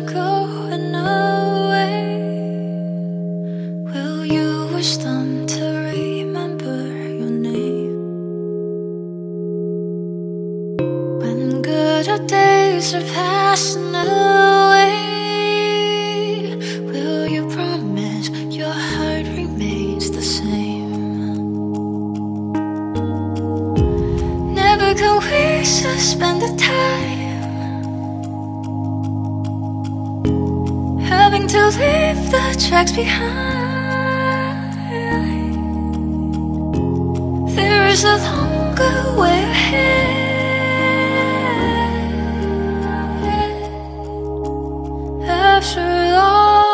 going away, will you wish them to remember your name? When good old days are passing away, leave the tracks behind. There is a longer way ahead. After all,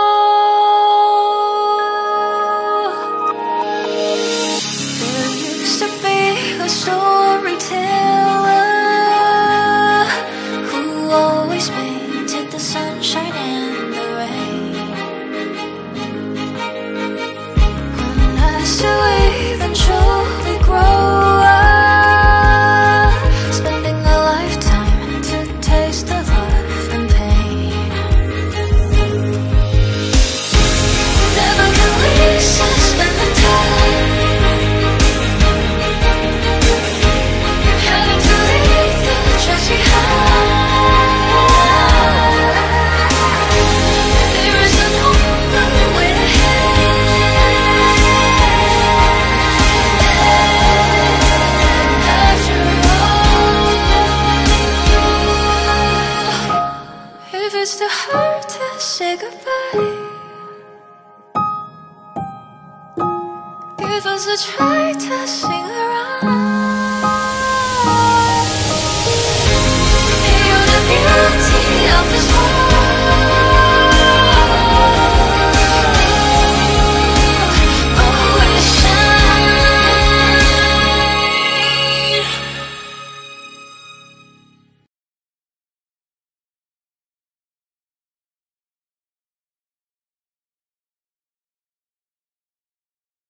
there used to be a storyteller who always painted the sunshine it's too hard to say goodbye. Give us a try to see